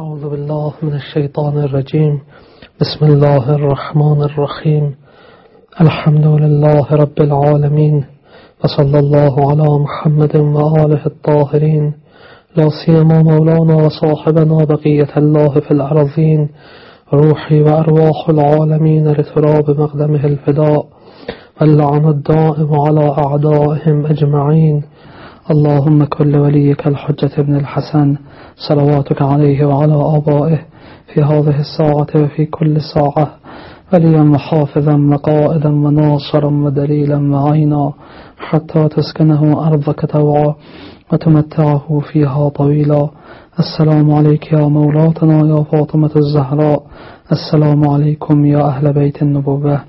أعوذ بالله من الشيطان الرجيم. بسم الله الرحمن الرحيم. الحمد لله رب العالمين. وصلى الله على محمد وآله الطاهرين. لا سيما مولانا وصاحبنا بقية الله في الأرضين. روحي وأرواح العالمين لتراب مقدمه الفداء. واللعن الدائم على أعدائهم أجمعين. اللهم كل وليك الحجة ابن الحسن صلواتك عليه وعلى آبائه في هذه الساعة وفي كل ساعة وليا وحافظا وقائدا وناصرا ودليلا وعينا حتى تسكنه أرضك توعا وتمتعه فيها طويلا. السلام عليك يا مولاتنا يا فاطمة الزهراء. السلام عليكم يا أهل بيت النبوة.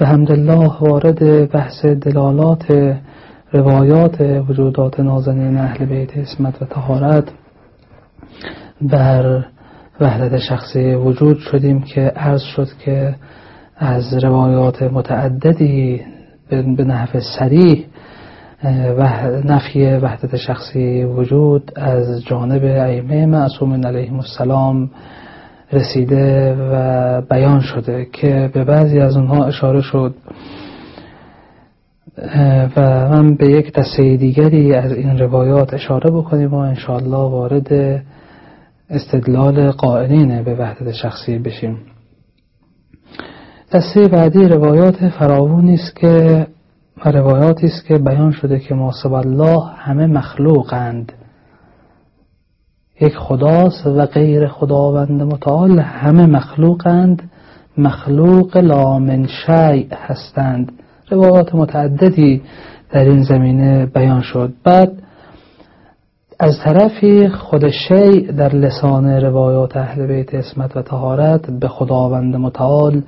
به الله وارد بحث دلالات روایات وجودات نازنین اهل بیت اسمت و تهارت بر وحدت شخصی وجود شدیم که عرض شد که از روایات متعددی به نحو سریح نفی وحدت شخصی وجود از جانب ائمه معصومین علیهم السلام رسیده و بیان شده که به بعضی از اونها اشاره شد و من به یک دسته دیگری از این روایات اشاره بکنیم و انشاءالله وارد استدلال قائلین به وحدت شخصی بشیم. دسته بعدی روایات فراوانی است که روایاتی است که بیان شده که ماسب الله همه مخلوقند. یک خداست و غیر خداوند متعال همه مخلوقند. مخلوق لامن شیء هستند. روایات متعددی در این زمینه بیان شد. بعد از طرفی خود شیع در لسان روایات اهل بیت اسمت و تهارت به خداوند متعال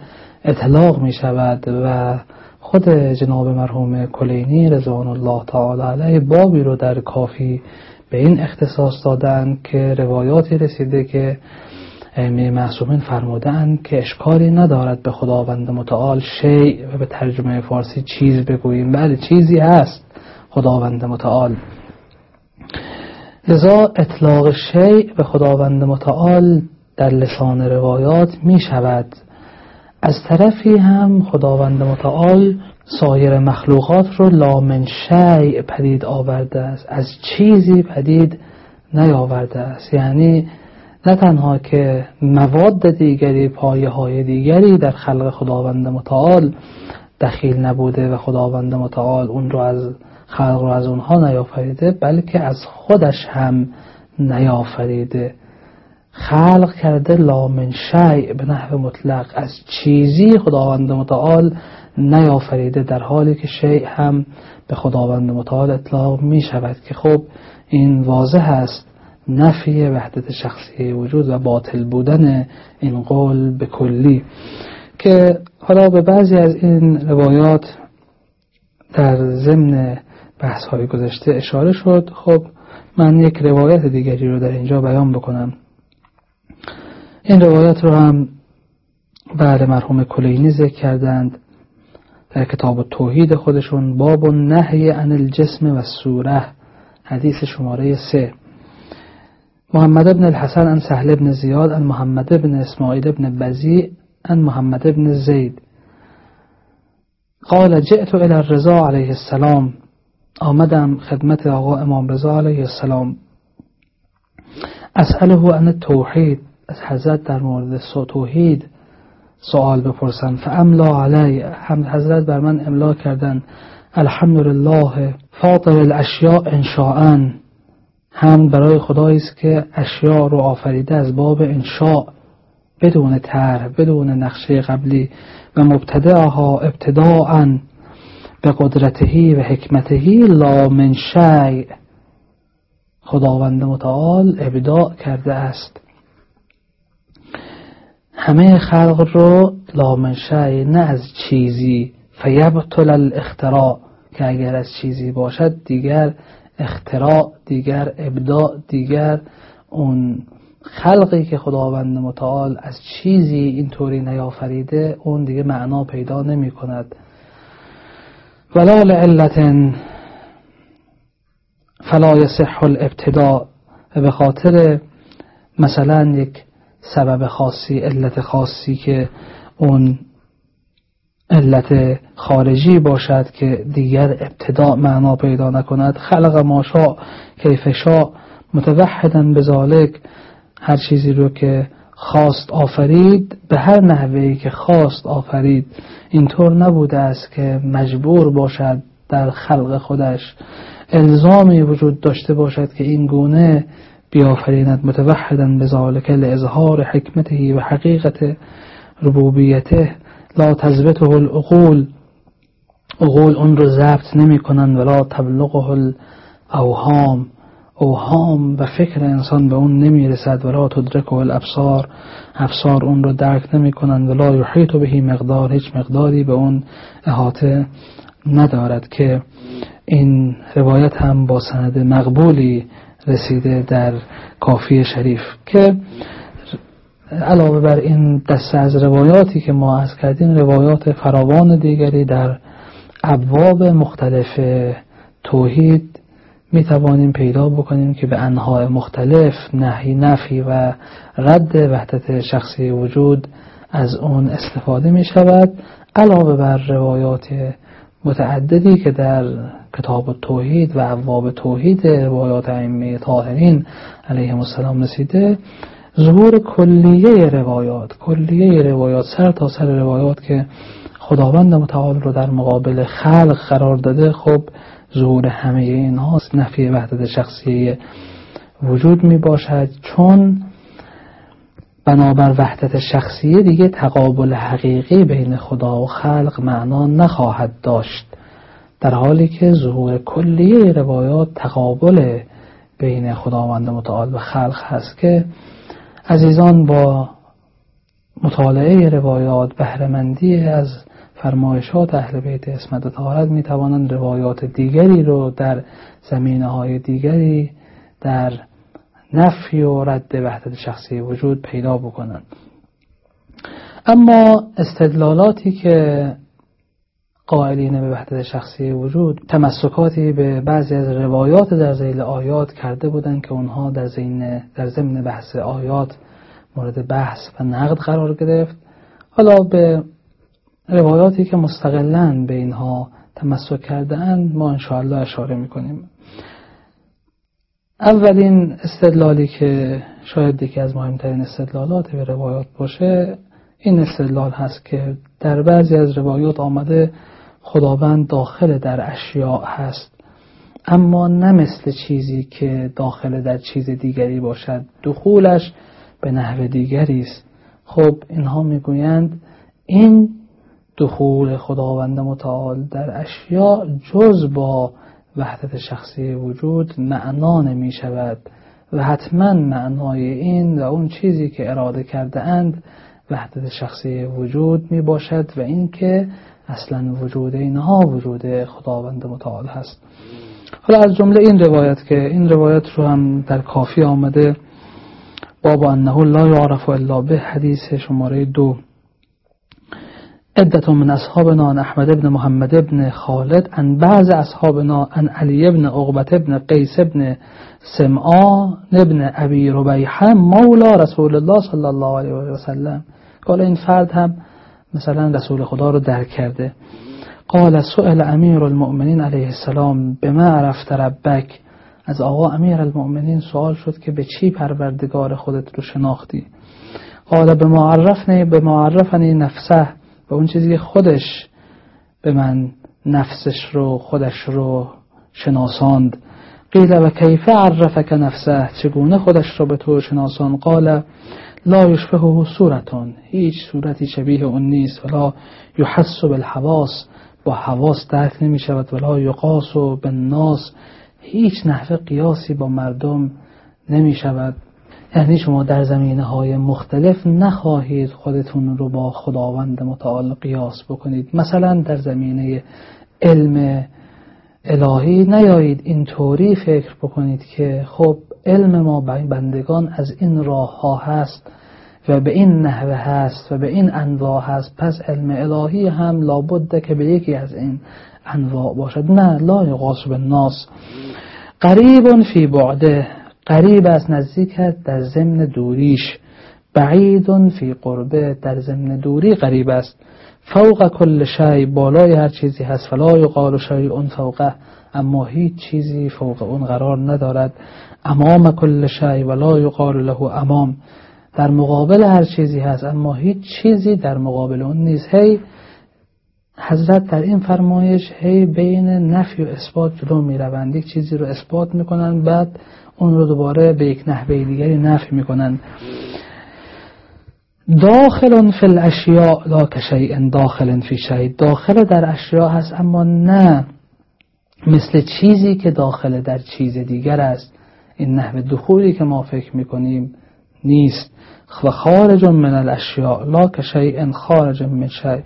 اطلاق می شود و خود جناب مرحوم کلینی رضوان الله تعالی علیه بابی رو در کافی به این اختصاص دادن که روایاتی رسیده که ائمه معصومین فرمودند که اشکالی ندارد به خداوند متعال شیء و به ترجمه فارسی چیز بگوییم. بله چیزی هست خداوند متعال. لذا اطلاق شیء به خداوند متعال در لسان روایات می شود. از طرفی هم خداوند متعال سایر مخلوقات رو لامن شیء پدید آورده است. از چیزی پدید نیاورده است. یعنی نه تنها که مواد دیگری پایه های دیگری در خلق خداوند متعال دخیل نبوده و خداوند متعال اون رو از خلق رو از اونها نیافریده بلکه از خودش هم نیافریده. خلق کرده لامن شیع به نحو مطلق. از چیزی خداوند متعال نیافریده در حالی که شیع هم به خداوند متعال اطلاق می شود که خب این واضح است. نفی وحدت شخصی وجود و باطل بودن این قول به کلی. که حالا به بعضی از این روایات در ضمن بحث های گذشته اشاره شد خب من یک روایت دیگری رو در اینجا بیان بکنم. این روایت رو هم بعد مرحوم کلینی ذکر کردند در کتاب توحید خودشون باب نهی عن الجسم و سوره حدیث شماره سه. محمد بن الحسن عن سهل بن زیاد عن محمد بن اسماعیل بن بزی عن محمد بن زید قال جئت إلى الرضا علیه السلام. آمدم خدمت آقا إمام رضا علیه السلام. أسأله عن التوحید از حضرت در مورد توحید سوال بپرسم. فأملا علی. حضرت بر من املا کردن. الحمدلله فاطر الأشیاء انشاءً هم برای خدایی است که اشیاء رو آفریده از باب انشاء بدون طرح بدون نقشه قبلی و مبتدعها ابتداعا به قدرتهی و حکمتهی لا من شیء. خداوند متعال ابداع کرده است. همه خلق رو لا من شیء نه از چیزی. فیبطل الاختراع. که اگر از چیزی باشد دیگر اختراع. دیگر ابداع دیگر اون خلقی که خداوند متعال از چیزی اینطوری نیافریده اون دیگه معنا پیدا نمی کند ولا لعلت فلا یصح الابتداء. به خاطر مثلا یک سبب خاصی علت خاصی که اون علت خارجی باشد که دیگر ابتداع معنا پیدا نکند. خلق ماشا کیف شا متوحدا ذالک. هر چیزی رو که خواست آفرید به هر نحوهی که خواست آفرید. اینطور نبوده است که مجبور باشد در خلق خودش. الزامی وجود داشته باشد که این گونه بیافریند. متوحدا بذالک لإظهار حکمته و حقیقت ربوبیته. لا تزبطه العقول. عقول اون رو ضبط نمی کنند ولا تبلغه الاوهام. اوهام و فکر انسان به اون نمی رسد ولا تدرکه الابصار. ابصار اون رو درک نمی کنند ولا یحیط بهی مقدار هیچ مقداری به اون احاطه ندارد که این روایت هم با سند مقبولی رسیده در کافی شریف که علاوه بر این دسته از روایاتی که ما از کردیم روایات فراوان دیگری در ابواب مختلف توحید می توانیم پیدا بکنیم که به انهای مختلف نهی نفی و رد وحدت شخصی وجود از اون استفاده می شود علاوه بر روایات متعددی که در کتاب توحید و ابواب توحید روایات ائمه طاهرین علیهم السلام رسیده ظهور کلیه روایات کلیه روایات سر تا سر روایات که خداوند متعال رو در مقابل خلق قرار داده خب ظهور همه این هاست نفی وحدت شخصی وجود می باشد. چون بنابر وحدت شخصیه دیگه تقابل حقیقی بین خدا و خلق معنا نخواهد داشت. در حالی که ظهور کلیه روایات تقابل بین خداوند متعال و خلق هست که عزیزان با مطالعه روایات بهرهمندی از فرمایشات اهل بیت اسمت و طهارت می توانند روایات دیگری رو در زمینه های دیگری در نفی و رد وحدت شخصی وجود پیدا بکنند. اما استدلالاتی که قائلین به وحدت شخصی وجود تمسکاتی به بعضی از روایات در زیل آیات کرده بودند که اونها در زین در ضمن بحث آیات مورد بحث و نقد قرار گرفت. حالا به روایاتی که مستقلا به اینها تمسک کرده اند ما انشاءالله اشاره می‌کنیم. اولین استدلالی که شاید یکی از مهمترین استدلالات به روایات باشه این استدلال هست که در بعضی از روایات آمده خداوند داخل در اشیاء هست. اما نه مثل چیزی که داخل در چیز دیگری باشد. دخولش به نحو دیگری است. خب اینها می‌گویند این دخول خداوند متعال در اشیاء جز با وحدت شخصی وجود معنا نمی شود و حتما معنای این و اون چیزی که اراده کرده اند وحدت شخصی وجود می باشد و اینکه اصلا وجود اینها وجود خداوند متعال هست. حالا از جمله این روایت که این روایت رو هم در کافی آمده باب انه لا یعرف الا به حدیث شماره دو. عدت من اصحابنا عن احمد ابن محمد ابن خالد عن بعض اصحابنا عن علی ابن عقبت ابن قیس ابن سمعان ابن ابی ربیحه مولا رسول الله صلی الله علیه و سلم. این فرد هم مثلا رسول خدا رو درک کرده. قال سئل امیر المؤمنین علیه السلام به ما عرفت ربک؟ از آقا امیر المؤمنین سوال شد که به چی پروردگار خودت رو شناختی؟ قال به معرفنی به معرفنی نفسه. به اون چیزی که خودش به من نفسش رو خودش رو شناساند. قیل و کیف عرفک نفسه؟ چگونه خودش رو به تو شناسان قال لا یشبهه صورتون هیچ صورتی شبیه اون نیست. ولا یحس بالحواس با حواس درک نمی شود. ولا یقاس و بالناس هیچ نحوه قیاسی با مردم نمی شود. یعنی شما در زمینه های مختلف نخواهید خودتون رو با خداوند متعال قیاس بکنید. مثلا در زمینه علم الهی نیایید. اینطوری فکر بکنید که خب علم ما بندگان از این راه ها هست و به این نحوه هست و به این انواع هست. پس علم الهی هم لابد که به یکی از این انواع باشد. نه لا یقاس به ناس قریب فی بعده قریب است نزدیکت در ضمن دوریش. بعید فی قربه در ضمن دوری قریب است. فوق کل شی بالای هر چیزی هست. فلا یقال اون فوقه اما هیچ چیزی فوق اون قرار ندارد. امام کل شی ولا یقال له امام. در مقابل هر چیزی هست اما هیچ چیزی در مقابل اون نیست. هی حضرت در این فرمایش هی بین نفی و اثبات جلو می روند یک چیزی رو اثبات می‌کنن بعد اون رو دوباره به یک نحوه دیگری نفی می‌کنن داخل فی الاشیاء لا کشیء داخل فی شیء. داخل در اشیاء هست اما نه مثل چیزی که داخل در چیز دیگر است. این نحوه دخولی که ما فکر می‌کنیم نیست. و خارج من الاشیاء لا کشیء خارج من شیء.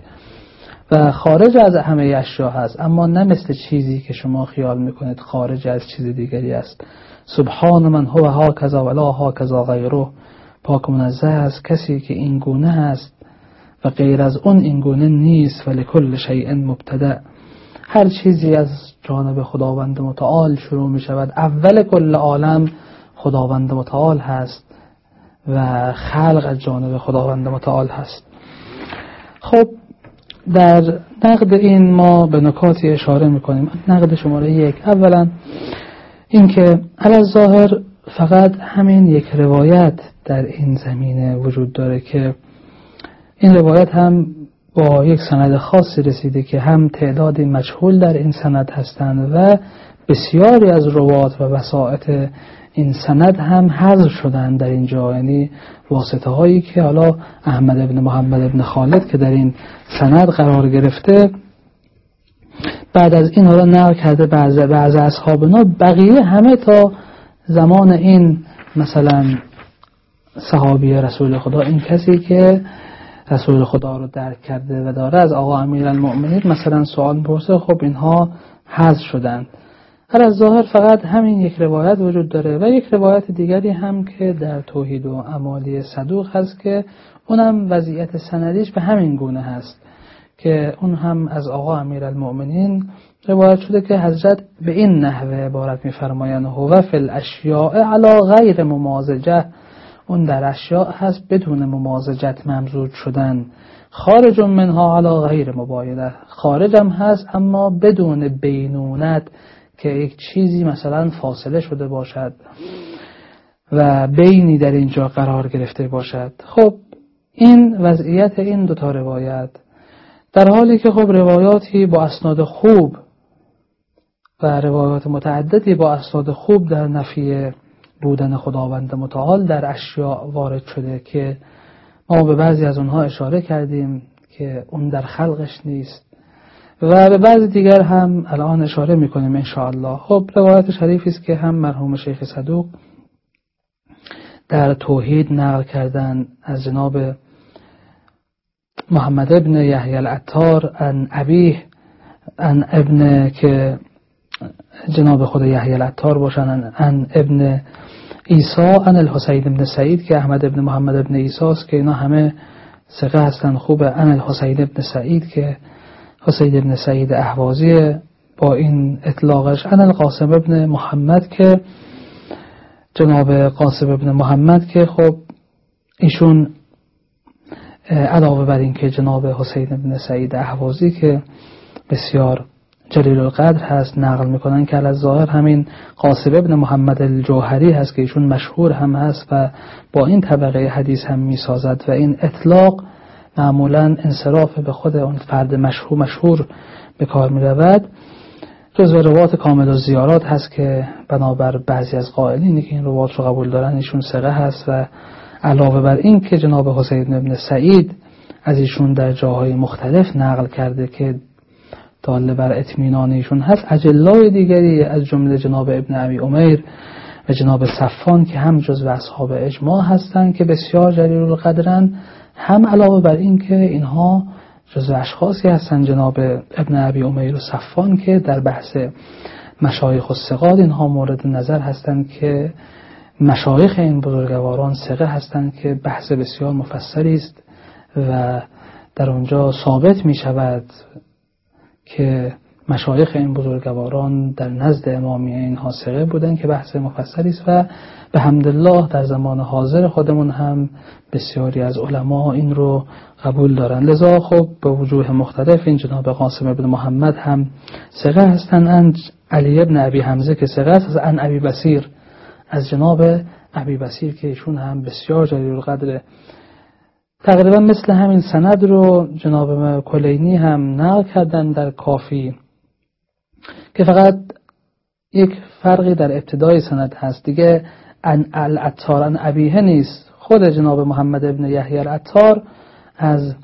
و خارج از همه اشیا هست اما نه مثل چیزی که شما خیال می‌کنید خارج از چیز دیگری است. سبحان من هو ها کذا ولا ها کذا غیره. پاک منزه است کسی که این گونه است و غیر از اون این گونه نیست. ولی کل شیء مبتدع هر چیزی از جانب خداوند متعال شروع می شود. اول کل عالم خداوند متعال هست و خلق از جانب خداوند متعال هست. خب در نقد این ما به نکاتی اشاره می‌کنیم نقد شماره یک. اولا اینکه علی ظاهر فقط همین یک روایت در این زمینه وجود داره که این روایت هم با یک سند خاصی رسیده که هم تعدادی مجهول در این سند هستند و بسیاری از روات و وسائط این سند هم حذف شدن در اینجا. یعنی واسطه هایی که حالا احمد ابن محمد ابن خالد که در این سند قرار گرفته بعد از این حالا نقل کرده بعض بعض اصحابنا بقیه همه تا زمان این مثلا صحابی رسول خدا این کسی که رسول خدا رو درک کرده و داره. از آقا امیر المؤمنین مثلا سوال پرسه. خب اینها حذف شدند. هر از ظاهر فقط همین یک روایت وجود داره و یک روایت دیگری هم که در توحید و امالی صدوق هست که اونم وضعیت سندیش به همین گونه هست که اون هم از آقا امیر المؤمنین روایت شده که حضرت به این نحوه عبارت میفرمایند هو فی الاشیاء علا غیر ممازجه. اون در اشیاء هست بدون ممازجت ممزوج شدن. خارج منها علا غیر مبایده. خارجم هست اما بدون بینونت که یک چیزی مثلا فاصله شده باشد و بینی در اینجا قرار گرفته باشد. خب این وضعیت این دوتا روایت. در حالی که خب روایاتی با اسناد خوب و روایات متعددی با اسناد خوب در نفی بودن خداوند متعال در اشیاء وارد شده که ما به بعضی از اونها اشاره کردیم که اون در خلقش نیست و به بعضی دیگر هم الان اشاره می‌کنیم انشاءالله. خب روایت شریفی است که هم مرحوم شیخ صدوق در توحید نقل کردن از جناب محمد ابن یحیی العطار ان ابیه ان ابن که جناب خود یحیی العطار باشن ان ابن ایسا ان الحسین ابن سعید که احمد ابن محمد ابن ایسا است که اینا همه ثقه هستن. خوبه ان الحسین ابن سعید که حسین ابن سعید احوازی با این اطلاقش. ان القاسم ابن محمد که جناب قاسم ابن محمد که خب ایشون علاوه بر این که جناب حسین ابن سعید احوازی که بسیار جلیل القدر هست نقل می‌کنن که از ظاهر همین قاسم ابن محمد الجوهری هست که ایشون مشهور هم هست و با این طبقه حدیث هم می‌سازد و این اطلاق معمولا انصراف به خود اون فرد مشهور مشهور به کار می رود جز روات کامل و زیارات هست که بنابر بعضی از قائلینی که این روات رو قبول دارن ایشون سقه هست و علاوه بر این که جناب حسین ابن سعید از ایشون در جاهای مختلف نقل کرده که داله بر اطمینان ایشون هست. اجلای دیگری از جمله جناب ابن عبی امیر و جناب صفان که هم جز اصحاب اجماع هستند که بسیار جلیل القدرن هم علاوه بر این که اینها جز اشخاصی هستند جناب ابن عبی امیر و صفان که در بحث مشایخ و سقاد اینها مورد نظر هستند که مشایخ این بزرگواران سقه هستند که بحث بسیار مفصلی است و در اونجا ثابت می شود که مشایخ این بزرگواران در نزد امامیه اینها سقه بودن که بحث مفصلی است و به حمدالله در زمان حاضر خودمون هم بسیاری از علما این رو قبول دارن. لذا خب به وجوه مختلف این جناب قاسم ابن محمد هم سقه هستن. ان علی ابن ابی حمزه که سقه است ان ابی بسیر از جناب ابی بسیر که ایشون هم بسیار جلیل القدره تقریبا مثل همین سند رو جناب کلینی هم نقل کردن در کافی که فقط یک فرقی در ابتدای سند هست. دیگه ان الاتار ان ابیه نیست. خود جناب محمد ابن یحیی الاتار از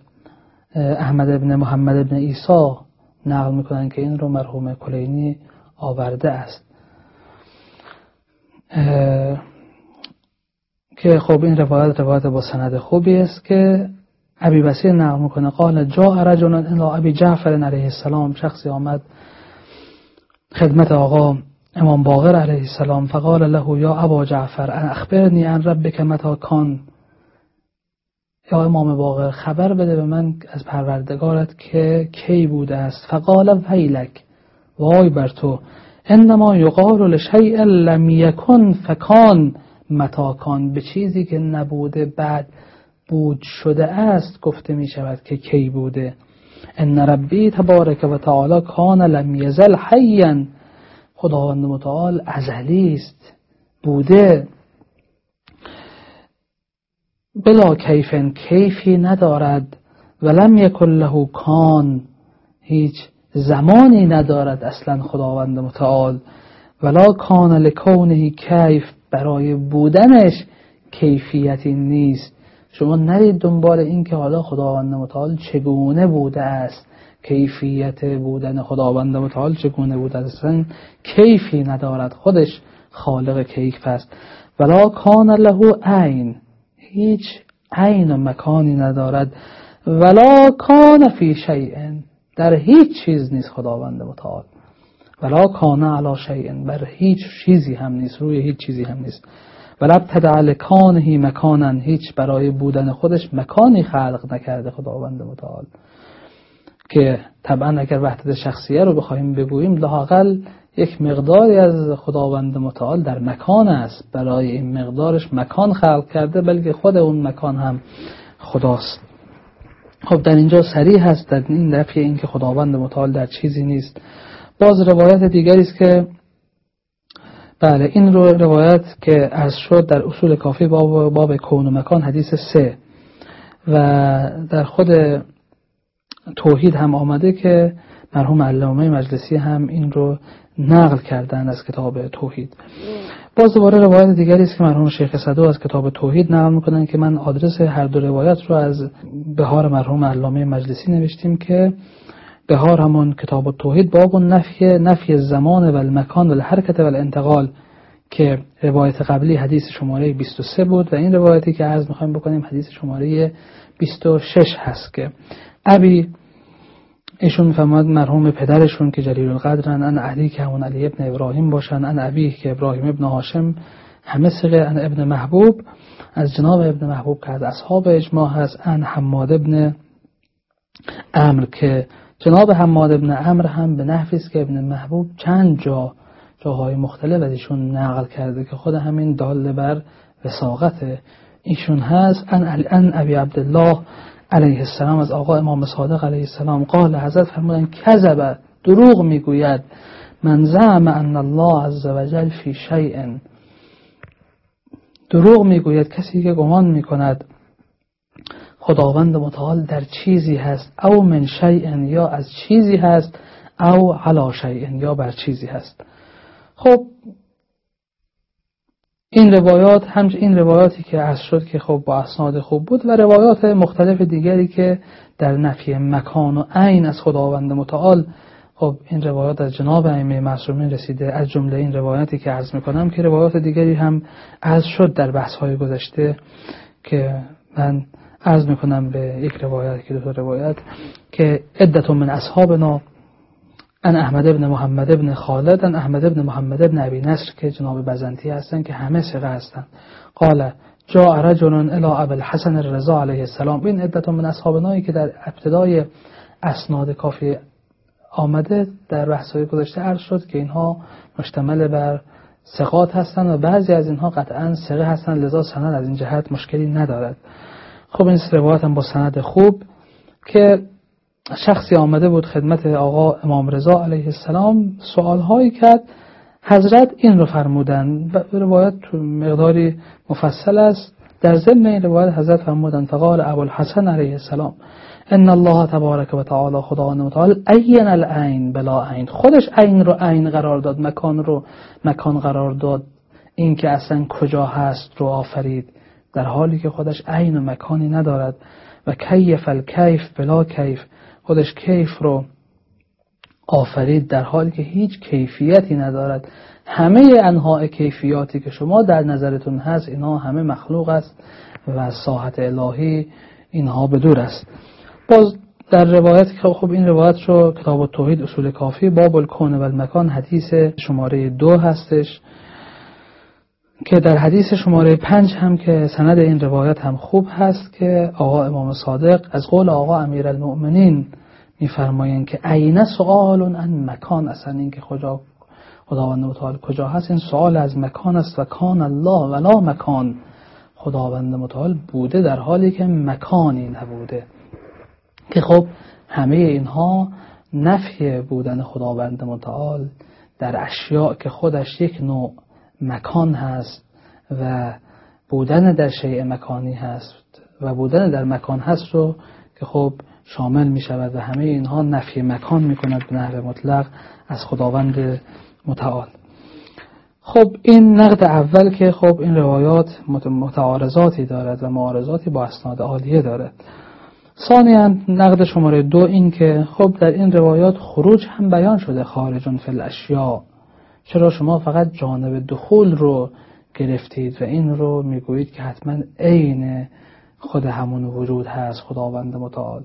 احمد ابن محمد ابن ایسا نقل می‌کنن که این رو مرحوم کلینی آورده است. که خب این روایت روایت با سند خوبی است که ابی بسیر نقل می‌کنه. قال جا رجل الى ابی جعفر علیه السلام. شخصی آمد خدمت آقا امام باقر علیه السلام. فقال له یا ابا جعفر اخبرنی عن ربک متا کان؟ یا امام باقر خبر بده به من از پروردگارت که کی بوده است. فقال ویلک وای بر تو انما یقال لشیء لم یکن فکان. متاکان به چیزی که نبوده بعد بود شده است گفته می شود که کی بوده. ان ربی تبارک و تعالی کان لم یزل حیا. خداوند متعال ازلی است بوده. بلا کیفن کیفی ندارد ولم یکن له کان. هیچ زمانی ندارد اصلا خداوند متعال. ولا کان لکونه کیف. برای بودنش کیفیتی نیست. شما نرید دنبال این که حالا خداوند متعال چگونه بوده است. کیفیت بودن خداوند متعال چگونه بوده است؟ کیفی ندارد. خودش خالق کیف است. ولا کان له عین. هیچ عین و مکانی ندارد. ولا کان فی شیء. در هیچ چیز نیست خداوند متعال. ولا کان علی شیء بر هیچ چیزی هم نیست روی هیچ چیزی هم نیست. ولا ابتدع لکانه مکانا هیچ برای بودن خودش مکانی خلق نکرده خداوند متعال. که طبعا اگر وحدت شخصیه رو بخوایم بگوییم لاقل یک مقداری از خداوند متعال در مکان است. برای این مقدارش مکان خلق کرده بلکه خود اون مکان هم خداست. خب در اینجا سریع هست در این دفعه این که خداوند متعال در چیزی نیست. باز روایت دیگری است که بله این رو روایت که از شد در اصول کافی باب, باب کون و مکان حدیث سه. و در خود توحید هم آمده که مرحوم علامه مجلسی هم این رو نقل کردن از کتاب توحید. باز دوباره روایت دیگری است که مرحوم شیخ صدو از کتاب توحید نقل می‌کنن که من آدرس هر دو روایت رو از بهار مرحوم علامه مجلسی نوشتیم که بهار همون کتاب توحید باب نفی نفی زمان و المکان و الحرکت و الانتقال که روایت قبلی حدیث شماره 23 بود و این روایتی که عرض می‌خوایم بکنیم حدیث شماره 26 هست که ابی ایشون میفرماد مرحوم پدرشون که جلیل القدرن ان علی که همون علی ابن ابراهیم باشن ان ابی که ابراهیم ابن هاشم همه سقه ان ابن محبوب از جناب ابن محبوب که از اصحاب اجماع هست ان حماد ابن امر که جناب حماد ابن امر هم به نحوی است که ابن محبوب چند جا جاهای مختلف از ایشون نقل کرده که خود همین دال بر وساقت ایشون هست. ان ان ابی عبدالله علیه السلام از آقا امام صادق علیه السلام قال حضرت فرمودن کذب دروغ می‌گوید. من زعم ان الله عز وجل فی شیء. دروغ می‌گوید کسی که گمان می‌کند. خداوند متعال در چیزی هست او من شیء یا از چیزی هست او علا شیء یا بر چیزی هست. خب این روایات هم این روایاتی که از شد که خب با اسناد خوب بود و روایات مختلف دیگری که در نفی مکان و عین از خداوند متعال خب این روایات از جناب ائمه معصومین رسیده. از جمله این روایاتی که عرض می‌کنم که روایات دیگری هم از شد در بحث های گذشته که من عرض می‌کنم به یک روایت که دو روایت که عدت من اصحابنا ان احمد ابن محمد ابن خالد ان احمد ابن محمد ابن ابی نصر که جناب بزنتی هستن که همه ثقه هستند قال جاء رجل الى ابو الحسن الرضا علیه السلام. این عدت من اصحابنایی که در ابتدای اسناد کافی آمده در بحث‌های گذشته عرض شد که اینها مشتمل بر سقات هستند و بعضی از اینها قطعا سقه هستند لذا سند از این جهت مشکلی ندارد. خب این روایت هم با سند خوب که شخصی آمده بود خدمت آقا امام رضا علیه السلام سوال هایی کرد. حضرت این رو فرمودن. روایت تو مقداری مفصل است. در ضمن این روایت حضرت فرمودن فقال ابوالحسن علیه السلام ان الله تبارک و تعالی خداوند متعال عین العین بلا عین. خودش عین رو عین قرار داد مکان رو مکان قرار داد. این که اصلا کجا هست رو آفرید. در حالی که خودش عین و مکانی ندارد و کیف الکیف بلا کیف خودش کیف رو آفرید در حالی که هیچ کیفیتی ندارد. همه انواع کیفیاتی که شما در نظرتون هست اینها همه مخلوق است و ساحت الهی اینها به است. باز در روایت که خب این روایت رو کتاب توحید اصول کافی باب الکون و المکان حدیث شماره دو هستش. که در حدیث شماره پنج هم که سند این روایت هم خوب هست که آقا امام صادق از قول آقا امیر المؤمنین میفرمایند که عینه سؤال ان مکان اصلا این که خدا خداوند متعال کجا هست؟ این سوال از مکان است و کان الله ولا مکان. خداوند متعال بوده در حالی که مکانی نبوده. که خب همه اینها نفی بودن خداوند متعال در اشیاء که خودش یک نوع مکان هست و بودن در شیء مکانی هست و بودن در مکان هست رو که خب شامل می شود و همه اینها نفی مکان می کند به نحو مطلق از خداوند متعال. خب این نقد اول که خب این روایات متعارضاتی دارد و معارضاتی با اسناد عالیه دارد. ثانیا نقد شماره دو این که خب در این روایات خروج هم بیان شده خارجون فی الاشیاء. چرا شما فقط جانب دخول رو گرفتید و این رو می‌گویید که حتما عین خود همون وجود هست خداوند متعال.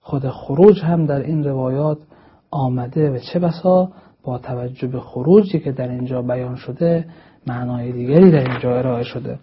خود خروج هم در این روایات آمده و چه بسا با توجه به خروجی که در اینجا بیان شده معنای دیگری در اینجا ارائه شده.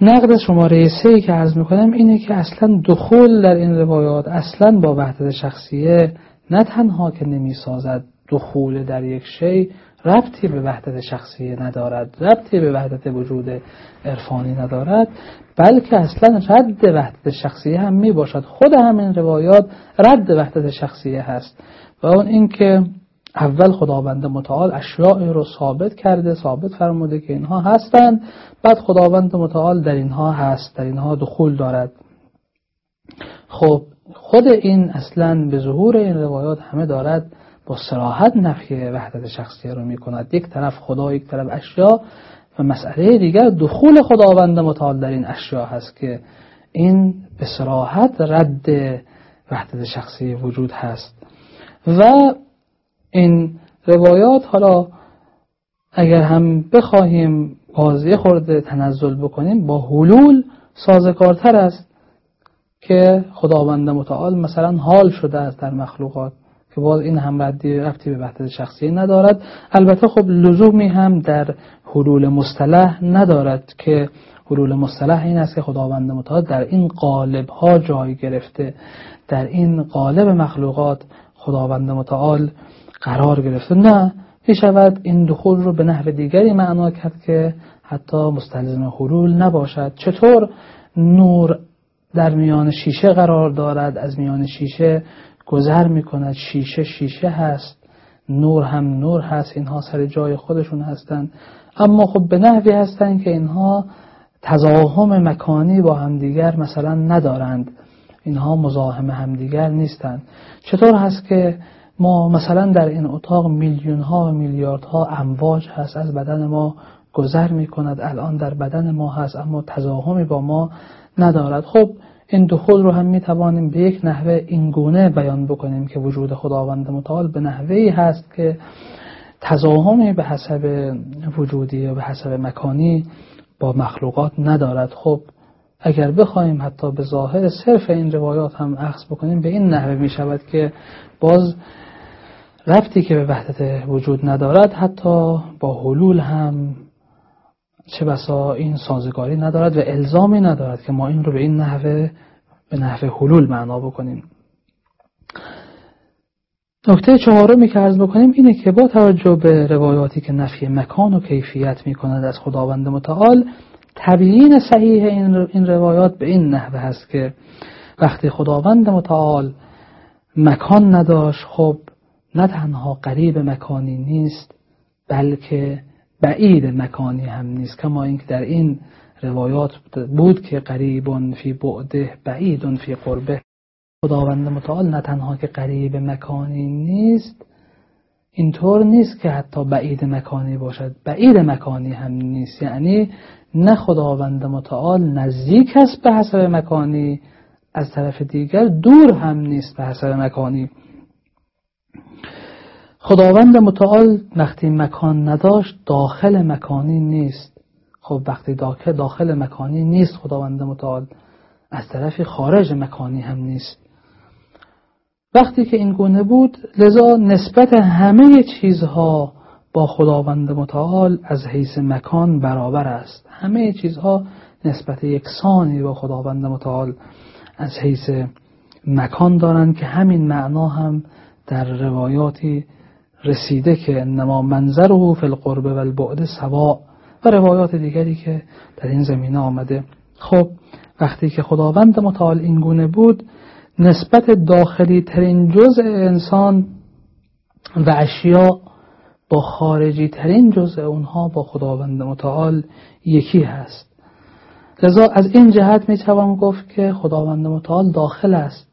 نقد شماره سه که عرض می‌کنم اینه که اصلا دخول در این روایات اصلا با وحدت شخصیه نه تنها که نمی‌سازد دخول در یک شی ربطی به وحدت شخصیه ندارد ربطی به وحدت وجود عرفانی ندارد بلکه اصلا رد وحدت شخصیه هم می باشد. خود همین روایات رد وحدت شخصیه هست. و اون اینکه اول خداوند متعال اشیاء رو ثابت کرده ثابت فرموده که اینها هستند بعد خداوند متعال در اینها هست در اینها دخول دارد. خب خود این اصلا به ظهور این روایات همه دارد. سراحت نفی وحدت شخصیه رو می کند یک طرف خدا یک طرف اشیا و مسئله دیگر دخول خداوند متعال در این اشیا هست که این به سراحت رد وحدت شخصی وجود هست. و این روایات حالا اگر هم بخواهیم بازی خورده تنزل بکنیم با حلول سازگارتر است که خداوند متعال مثلا حال شده است در مخلوقات. که باز این هم ردی رفتی به وحدت شخصی ندارد. البته خب لزومی هم در حلول مصطلح ندارد که حلول مصطلح این است که خداوند متعال در این قالب ها جای گرفته. در این قالب مخلوقات خداوند متعال قرار گرفته. نه می شود این دخول رو به نحو دیگری معنا کرد که حتی مستلزم حلول نباشد. چطور نور در میان شیشه قرار دارد؟ از میان شیشه گذر می کند شیشه شیشه هست. نور هم نور هست. اینها سر جای خودشون هستند. اما خب به نحوی هستند که اینها تزاهم مکانی با همدیگر مثلا ندارند. اینها مزاحم همدیگر نیستند. چطور هست که ما مثلا در این اتاق میلیون ها و میلیارد ها امواج هست. از بدن ما گذر می کند الان در بدن ما هست. اما تزاهمی با ما ندارد. خب این دخول رو هم می توانیم به یک نحوه اینگونه بیان بکنیم که وجود خداوند متعال به نحوه هست که تزاهمی به حسب وجودی و به حسب مکانی با مخلوقات ندارد. خب اگر بخوایم حتی به ظاهر صرف این روایات هم اخذ بکنیم به این نحوه می شود که باز رفتی که به وحدت وجود ندارد حتی با حلول هم چه بسا این سازگاری ندارد و الزامی ندارد که ما این رو به این نحوه به نحوه حلول معنا بکنیم. نکته چهارمی که عرض بکنیم اینه که با توجه به روایاتی که نفی مکان و کیفیت می کند از خداوند متعال تبیین صحیح این روایات به این نحوه هست که وقتی خداوند متعال مکان نداشت خب نه تنها قریب مکانی نیست بلکه بعید مکانی هم نیست کما اینکه در این روایات بود که قریب فی بعده بعید فی قربه. خداوند متعال نه تنها که قریب مکانی نیست اینطور نیست که حتی بعید مکانی باشد. بعید مکانی هم نیست یعنی نه خداوند متعال نزدیک است به حسب مکانی از طرف دیگر دور هم نیست به حسب مکانی. خداوند متعال وقتی مکان نداشت داخل مکانی نیست. خب وقتی داخل داخل مکانی نیست خداوند متعال از طرف خارج مکانی هم نیست. وقتی که این گونه بود لذا نسبت همه چیزها با خداوند متعال از حیث مکان برابر است. همه چیزها نسبت یکسانی با خداوند متعال از حیث مکان دارند که همین معنا هم در روایاتی رسیده که انما منظره فی القرب و البعد سوا و روایات دیگری که در این زمینه آمده. خب وقتی که خداوند متعال این گونه بود نسبت داخلی ترین جزء انسان و اشیاء با خارجی ترین جزء اونها با خداوند متعال یکی هست. لذا از این جهت می توان گفت که خداوند متعال داخل است.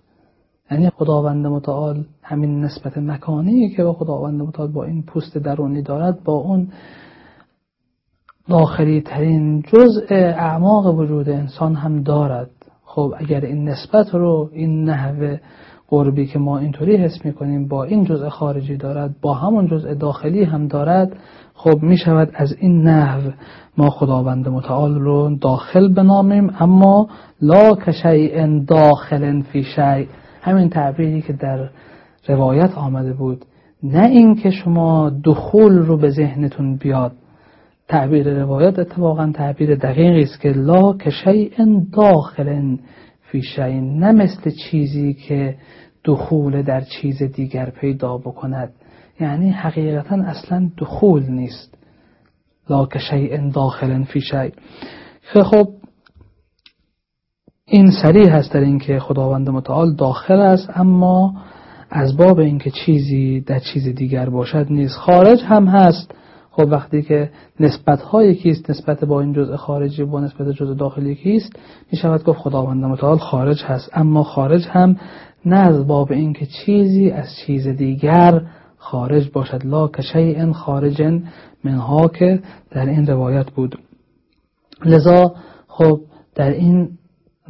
یعنی خداوند متعال همین نسبت مکانی که با خداوند متعال با این پوست درونی دارد با اون داخلی ترین جزء اعماق وجود انسان هم دارد. خب اگر این نسبت رو این نحوه قربی که ما اینطوری حس می‌کنیم با این جزء خارجی دارد با همون جزء داخلی هم دارد خب می شود از این نحو ما خداوند متعال رو داخل بنامیم. اما لا کشیء داخل فی شیء. همین تعبیری که در روایت آمده بود نه اینکه شما دخول رو به ذهنتون بیاد. تعبیر روایت اتفاقا تعبیر دقیقی است که لا کشیء داخل فی شیء نه مثل چیزی که دخول در چیز دیگر پیدا بکند. یعنی حقیقتا اصلا دخول نیست. لا کشیء داخل فی شیء. خب این سریع هست در اینکه خداوند متعال داخل است اما از باب اینکه چیزی در چیز دیگر باشد نیست خارج هم هست. خب وقتی که نسبت های کیست؟ نسبت با این جزء خارجی با نسبت جزء داخلی کیست؟ می شود گفت خداوند متعال خارج هست اما خارج هم نه از باب اینکه چیزی از چیز دیگر خارج باشد. لا کشیء خارج منها که در این روایت بود. لذا خب در این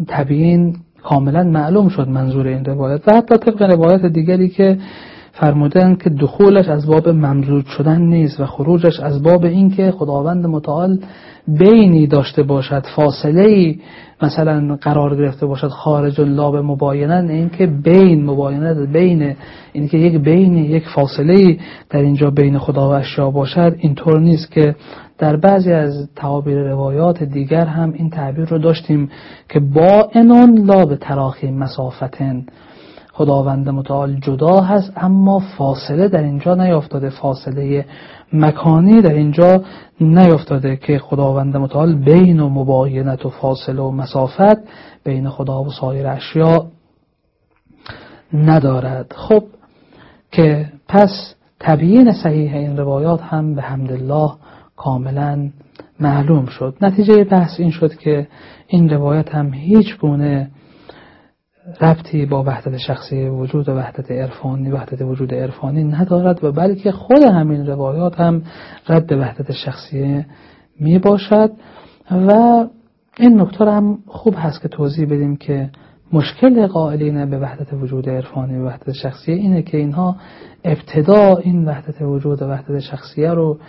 تبیین کاملا معلوم شد منظور این روایت و حتی طبق روایت دیگری که فرمودن که دخولش از باب ممزود شدن نیست و خروجش از باب اینکه خداوند متعال بینی داشته باشد فاصله ای مثلا قرار گرفته باشد خارج به مباینن اینکه بین مباینت بین اینکه یک بینی یک فاصله در اینجا بین خدا و اشیا باشد اینطور نیست که در بعضی از تعابیر روایات دیگر هم این تعبیر رو داشتیم که با انون لا به تراخی مسافتن. خداوند متعال جدا هست اما فاصله در اینجا نیافتاده فاصله مکانی در اینجا نیافتاده که خداوند متعال بین و مباینت و فاصله و مسافت بین خدا و سایر اشیاء ندارد. خب که پس تبیین صحیح این روایات هم به حمدالله کاملا معلوم شد. نتیجه بحث این شد که این روایت هم هیچ گونه ربطی با وحدت شخصی وجود و وحدت عرفانی وحدت وجود عرفانی ندارد و بلکه خود همین روایات هم رد وحدت شخصی می باشد و این نکته هم خوب هست که توضیح بدیم که مشکل قائلین به وحدت وجود عرفانی و وحدت شخصی اینه که اینها ابتدا این وحدت وجود و وحدت شخصیه رو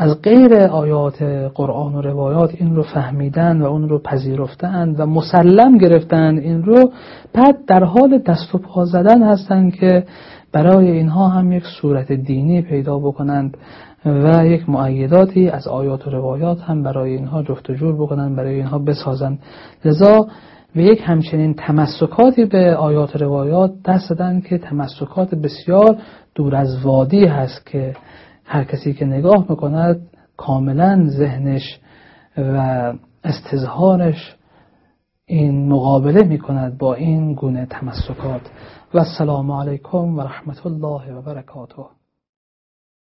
از غیر آیات قرآن و روایات این رو فهمیدن و اون رو پذیرفتند و مسلم گرفتند این رو بعد در حال دست و پا زدن هستند که برای اینها هم یک صورت دینی پیدا بکنند و یک معیداتی از آیات و روایات هم برای اینها جفت و جور بکنند برای اینها بسازند. لذا و یک همچنین تمسکاتی به آیات روایات دست دادن که تمسکات بسیار دور از وادی هست که هر کسی که نگاه می‌کند کاملا ذهنش و استظهارش این مقابله می‌کند با این گونه تمسکات. و السلام علیکم و رحمت الله و برکاته.